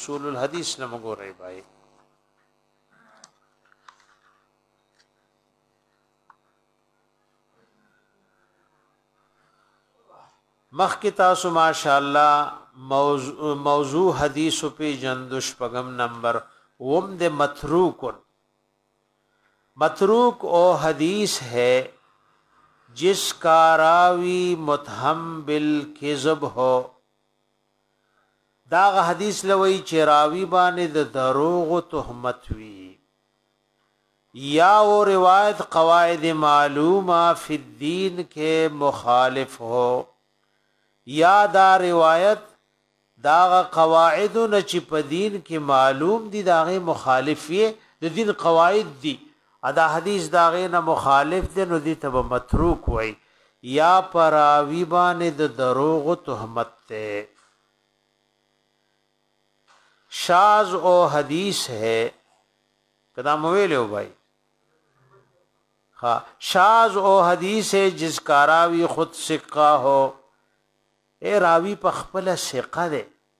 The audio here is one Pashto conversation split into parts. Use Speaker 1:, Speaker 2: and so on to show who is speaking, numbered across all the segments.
Speaker 1: اصول الحديث نه موږ راي بای مخ کی تاسو ماشاءالله موضوع, موضوع حدیث په جندش پغم نمبر وم د متروک متروک او حدیث ہے جس کا راوی متهم بالکذب ہو داغه حدیث له وی چې راوی باندې د دروغ تهمت وی یا او روایت قواعد معلومه فی الدین کې مخالف هو یا دا روایت داغه قواعد نه چې په دین کې معلوم دي داغه مخالف یې د دین قواعد دي او دا حدیث د هغې نه مخالف دی نو دې ته به متروک وایي یا په راوي باندې د دروغو تهمت دی شاز او حدیث ہے کدا مویل ہو بھائی ہاں شاز او حدیث ہے جس کا راوی خود سکا ہو اے راوی په خپل سکا دے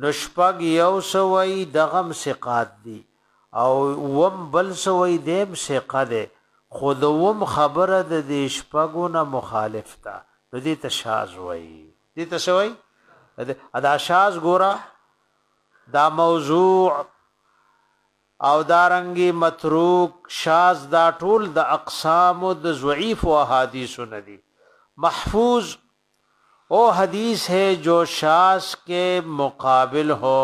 Speaker 1: نو شپږ یو څه وایي دغه هم ثقات دي او اووم بل څه وایي دی هم ثقه دی خو د اووم خبره د دې شپږو نه مخالف ده نو دې ته شاذ وایي دې ته څه وایي دا شاذ ګوره دا موضوع او دارنګي متروک شاذ دا ټول د اقسام د ضعیف او احادیث نه دي محفوظ او حدیث هې جو شاذ کې مقابل هو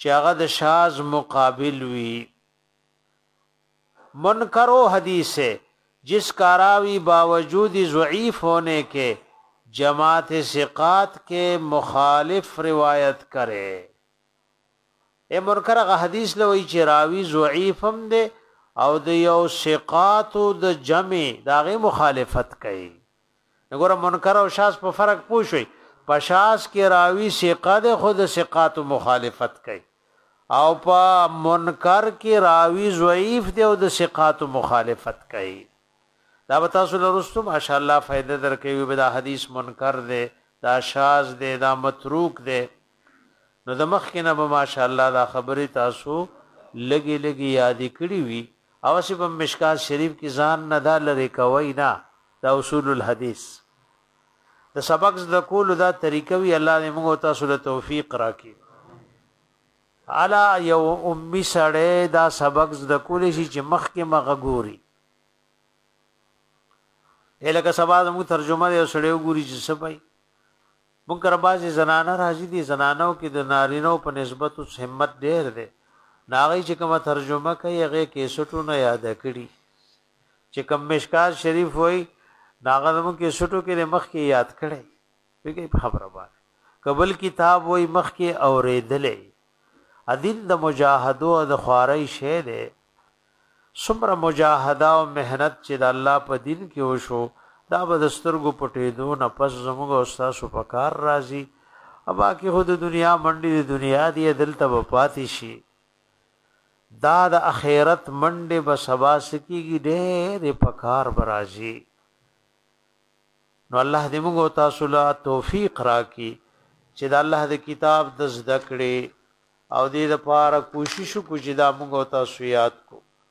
Speaker 1: چې هغه د شاذ مقابل وي منکر او حدیث هې جس کا راوی باوجود ضعیف ہونے کے جماعت ثقات کے مخالف روایت کرے اے منکر غ حدیث لوی چې راوی ضعیف هم دی او د یو ثقات د جمع داغه مخالفت کوي نو ګوره منکر او شاذ په فرق پوه شوئ په شاذ کې راوي ثقه ده خو د ثقاتو مخالفت کوي او په منکر کې راوي ضعیف ده او د ثقاتو مخالفت کوي دا به تاسو لرستو ماشاءالله فائدہ درکوي به دا حدیث منکر ده دا شاذ ده دا متروک ده نو د مخکې نه به ماشاءالله دا خبرې تاسو لږې لږې یادې کړې وي او هسې به مشکات شریف کې ځان نه دا لرې کوئ نه دا اصول الحدیث د سبق زده کولو دا طریقه وي الله دې موږ تاسو له توفیق راکړي الا یو امی سړی دا سبق زده کولی شي چې مخکې مغه ګوري الکه سبا زموږ ترجمه یو سړی وګوري چې سبای موږ کره بعضی زنانه راځی دی زنانو کی د نارینو په نسبت اوس همت ډیر دی نو هغوی چی کومه ترجمه کوی هغه کیسټونه یاده کړی چی کوم مشکات شریف وای نو هغه زموږ کیسټو کی مخکی یاد کړی پیګی په خبره باندې کبل کتاب وای مخکی اوریدلې ادین د مجاهدو د خوارای شه دی څومره مجاهده او محنت چې د الله په دین کې وشو دا به د سترګو پټېدو نه پس زموږ او ستاسو په کار راځي او باقي خو د دنیا منډې د دنیا دی دلته به پاتې شي دا د اخرت منډې به سبا سکیږي ډېرې په کار به راځي نو الله دې موږ او تاسو له توفیق راکړي چې د الله د کتاب د زده کړې او دې لپاره کوشش وکړو چې دا موږ او تاسو یاد کو.